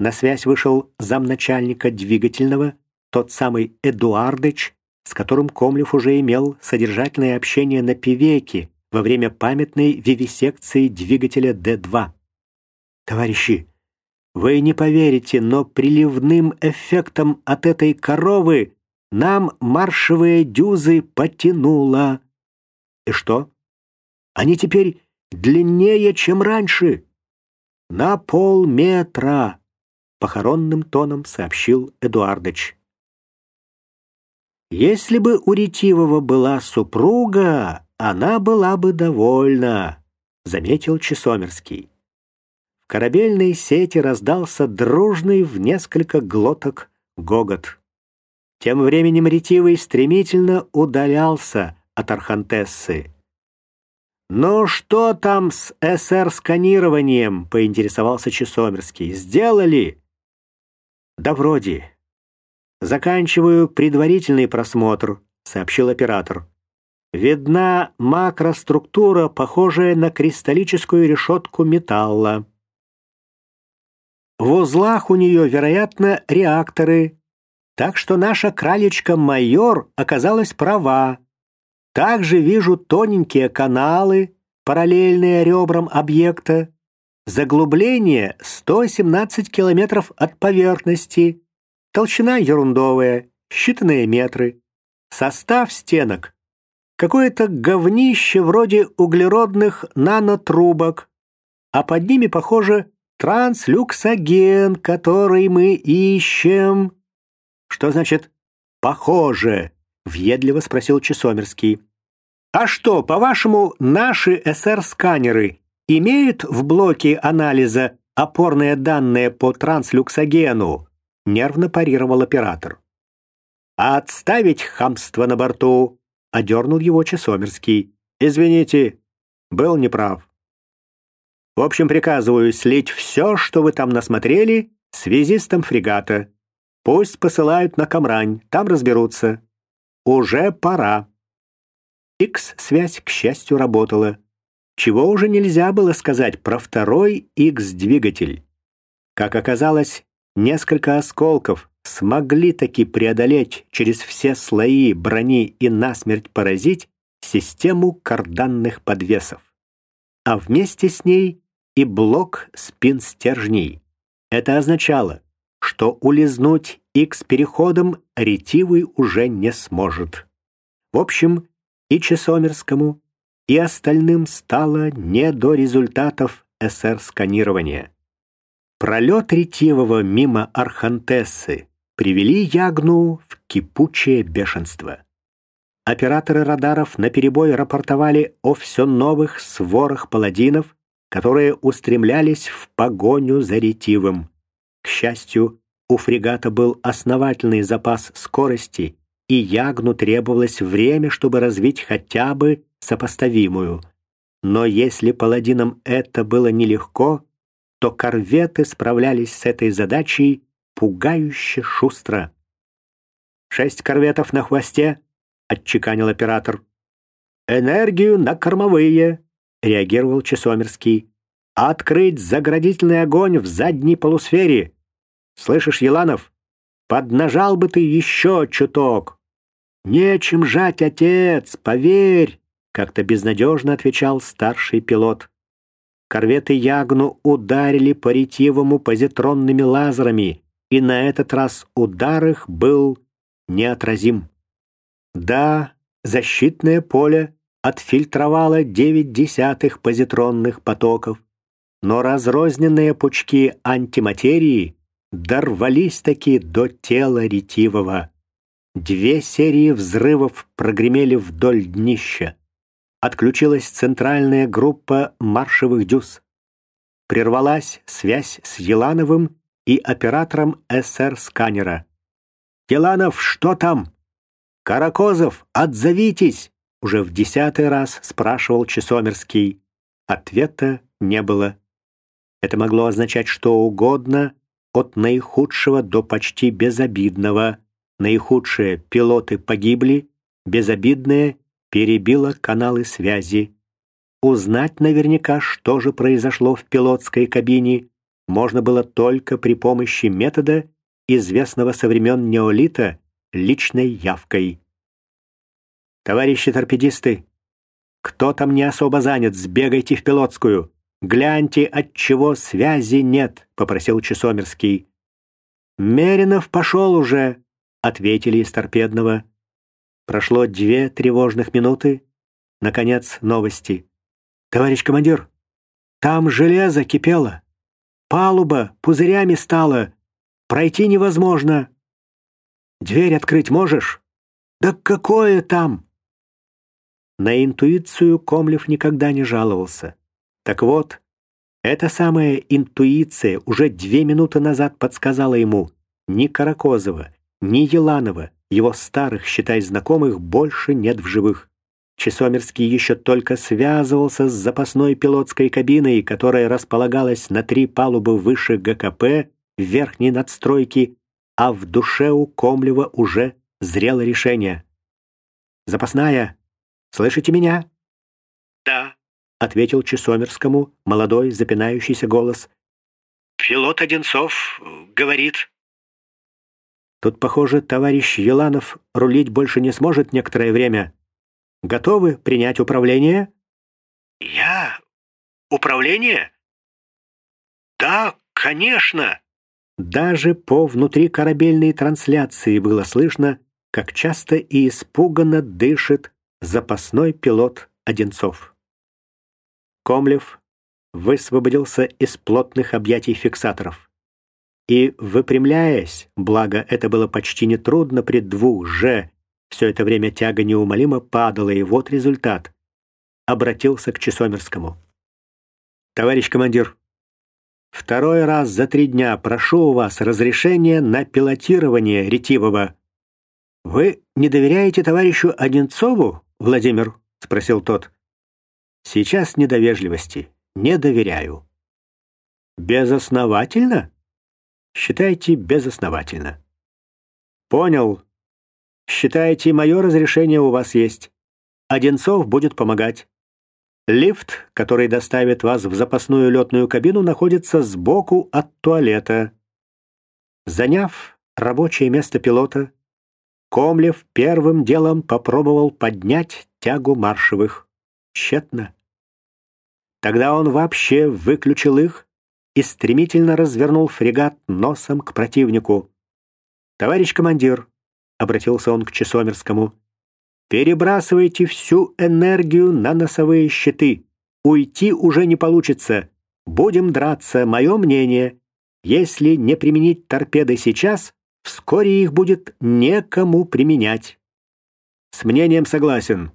На связь вышел замначальника двигательного, тот самый Эдуардыч, с которым Комлев уже имел содержательное общение на Пивеке во время памятной вивисекции двигателя Д-2. Товарищи, вы не поверите, но приливным эффектом от этой коровы нам маршевые дюзы потянуло. И что? Они теперь длиннее, чем раньше. На полметра, похоронным тоном сообщил Эдуардыч. Если бы у Ретивого была супруга, она была бы довольна, заметил Чесомерский. В корабельной сети раздался дружный в несколько глоток гогот. Тем временем Ретивый стремительно удалялся от Архантессы. «Ну что там с СР-сканированием?» — поинтересовался Чесомерский. «Сделали?» «Да вроде. «Заканчиваю предварительный просмотр», — сообщил оператор. «Видна макроструктура, похожая на кристаллическую решетку металла. В узлах у нее, вероятно, реакторы, так что наша кралечка-майор оказалась права. Также вижу тоненькие каналы, параллельные ребрам объекта, заглубление 117 километров от поверхности, Толщина ерундовая, считанные метры. Состав стенок. Какое-то говнище вроде углеродных нанотрубок. А под ними, похоже, транслюксоген, который мы ищем. Что значит «похоже»? Въедливо спросил Чесомерский. А что, по-вашему, наши СР-сканеры имеют в блоке анализа опорные данные по транслюксогену? нервно парировал оператор. «А отставить хамство на борту!» — одернул его Чесомерский. «Извините, был неправ. В общем, приказываю слить все, что вы там насмотрели, связистам фрегата. Пусть посылают на Камрань, там разберутся. Уже пора». X-связь, к счастью, работала. Чего уже нельзя было сказать про второй X-двигатель. Как оказалось, Несколько осколков смогли таки преодолеть через все слои брони и насмерть поразить систему карданных подвесов. А вместе с ней и блок спин-стержней. Это означало, что улизнуть X-переходом ретивый уже не сможет. В общем, и Чесомерскому, и остальным стало не до результатов СР-сканирования. Пролет ретивого мимо Архантессы привели Ягну в кипучее бешенство. Операторы радаров наперебой рапортовали о все новых сворах паладинов, которые устремлялись в погоню за ретивым. К счастью, у фрегата был основательный запас скорости, и Ягну требовалось время, чтобы развить хотя бы сопоставимую. Но если паладинам это было нелегко, то корветы справлялись с этой задачей пугающе шустро. «Шесть корветов на хвосте», — отчеканил оператор. «Энергию на кормовые», — реагировал Чесомерский. «Открыть заградительный огонь в задней полусфере. Слышишь, Еланов, поднажал бы ты еще чуток». «Нечем жать, отец, поверь», — как-то безнадежно отвечал старший пилот. Корветы Ягну ударили по ретивому позитронными лазерами, и на этот раз удар их был неотразим. Да, защитное поле отфильтровало девять десятых позитронных потоков, но разрозненные пучки антиматерии дорвались-таки до тела ретивого. Две серии взрывов прогремели вдоль днища отключилась центральная группа маршевых дюз. Прервалась связь с Елановым и оператором СР-сканера. «Еланов, что там?» «Каракозов, отзовитесь!» Уже в десятый раз спрашивал Чесомерский. Ответа не было. Это могло означать что угодно, от наихудшего до почти безобидного. Наихудшие пилоты погибли, безобидные перебила каналы связи. Узнать наверняка, что же произошло в пилотской кабине, можно было только при помощи метода, известного со времен неолита, личной явкой. «Товарищи торпедисты, кто там не особо занят, сбегайте в пилотскую. Гляньте, от чего связи нет», — попросил Чесомерский. «Меринов пошел уже», — ответили из торпедного. Прошло две тревожных минуты. Наконец, новости. «Товарищ командир, там железо кипело. Палуба пузырями стала. Пройти невозможно. Дверь открыть можешь? Да какое там? На интуицию Комлев никогда не жаловался. Так вот, эта самая интуиция уже две минуты назад подсказала ему, ни Каракозова, ни Еланова, его старых, считай, знакомых, больше нет в живых. Чесомерский еще только связывался с запасной пилотской кабиной, которая располагалась на три палубы выше ГКП в верхней надстройке, а в душе у Комлева уже зрело решение. «Запасная, слышите меня?» «Да», — ответил Чесомерскому молодой запинающийся голос. «Пилот Одинцов говорит». Тут, похоже, товарищ Еланов рулить больше не сможет некоторое время. Готовы принять управление?» «Я? Управление? Да, конечно!» Даже по внутрикорабельной трансляции было слышно, как часто и испуганно дышит запасной пилот Одинцов. Комлев высвободился из плотных объятий фиксаторов. И, выпрямляясь, благо это было почти нетрудно при двух «Ж» Все это время тяга неумолимо падала, и вот результат. Обратился к Чесомерскому. «Товарищ командир, второй раз за три дня прошу у вас разрешения на пилотирование ретивого». «Вы не доверяете товарищу Одинцову, Владимир?» — спросил тот. «Сейчас не до вежливости. Не доверяю». «Безосновательно?» «Считайте безосновательно». «Понял», Считаете, мое разрешение у вас есть. Одинцов будет помогать. Лифт, который доставит вас в запасную летную кабину, находится сбоку от туалета. Заняв рабочее место пилота, Комлев первым делом попробовал поднять тягу маршевых. Тщетно. Тогда он вообще выключил их и стремительно развернул фрегат носом к противнику. «Товарищ командир, обратился он к Чесомерскому. Перебрасывайте всю энергию на носовые щиты. Уйти уже не получится. Будем драться, мое мнение. Если не применить торпеды сейчас, вскоре их будет некому применять. С мнением согласен.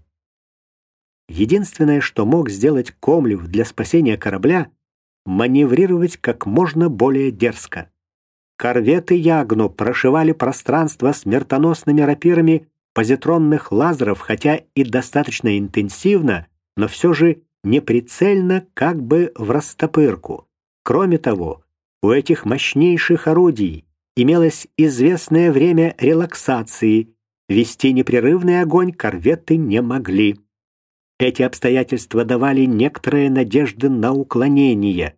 Единственное, что мог сделать Комлев для спасения корабля, маневрировать как можно более дерзко. Корветы Ягну прошивали пространство смертоносными рапирами позитронных лазеров, хотя и достаточно интенсивно, но все же неприцельно, как бы в растопырку. Кроме того, у этих мощнейших орудий имелось известное время релаксации, вести непрерывный огонь корветы не могли. Эти обстоятельства давали некоторые надежды на уклонение.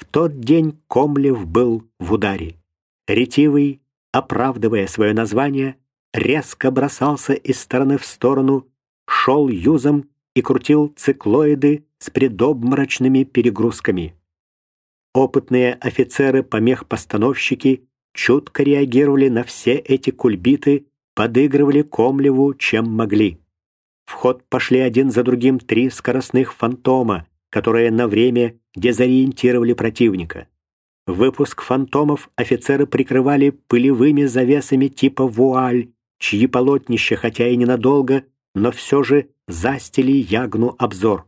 В тот день Комлев был в ударе. Ретивый, оправдывая свое название, резко бросался из стороны в сторону, шел юзом и крутил циклоиды с предобморочными перегрузками. Опытные офицеры-помех-постановщики чутко реагировали на все эти кульбиты, подыгрывали Комлеву, чем могли. В ход пошли один за другим три скоростных фантома, которые на время дезориентировали противника. Выпуск фантомов офицеры прикрывали пылевыми завесами типа вуаль, чьи полотнища, хотя и ненадолго, но все же застили ягну обзор.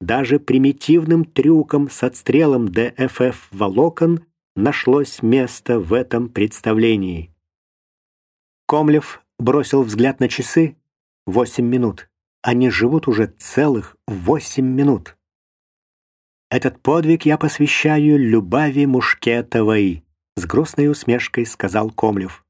Даже примитивным трюком с отстрелом ДФФ волокон нашлось место в этом представлении. Комлев бросил взгляд на часы. Восемь минут. Они живут уже целых восемь минут. Этот подвиг я посвящаю Любави Мушкетовой, с грустной усмешкой сказал Комлев.